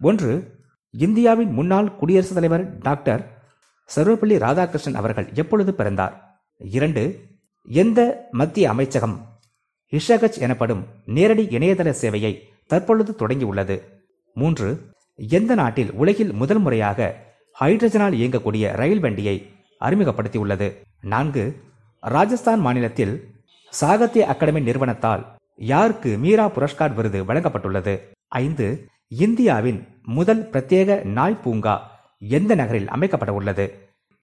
ஒன்று இந்தியாவின் முன்னாள் குடியரசுத் தலைவர் டாக்டர் சர்வப்பள்ளி ராதாகிருஷ்ணன் அவர்கள் எப்பொழுது பிறந்தார்? இரண்டு எந்த மத்திய அமைச்சகம் ஹிஷகச் எனப்படும் நேரடி இணையதள சேவையை தற்பொழுது தொடங்கியுள்ளது? மூன்று எந்த நாட்டில் உலகில் முதல் முறையாக ஹைட்ரஜனால் இயங்கக்கூடிய ரயில் வண்டியை அறிமுகப்படுத்தியுள்ளது? நான்கு ராஜஸ்தான் மாநிலத்தில் சாகித்ய அகாடமி நிறுவனத்தால் யாருக்கு மீரா புரஸ்கார் விருது வழங்கப்பட்டுள்ளது? ஐந்து இந்தியாவின் முதல் பிரத்யேக நாய் பூங்கா எந்த நகரில் அமைக்கப்பட உள்ளது?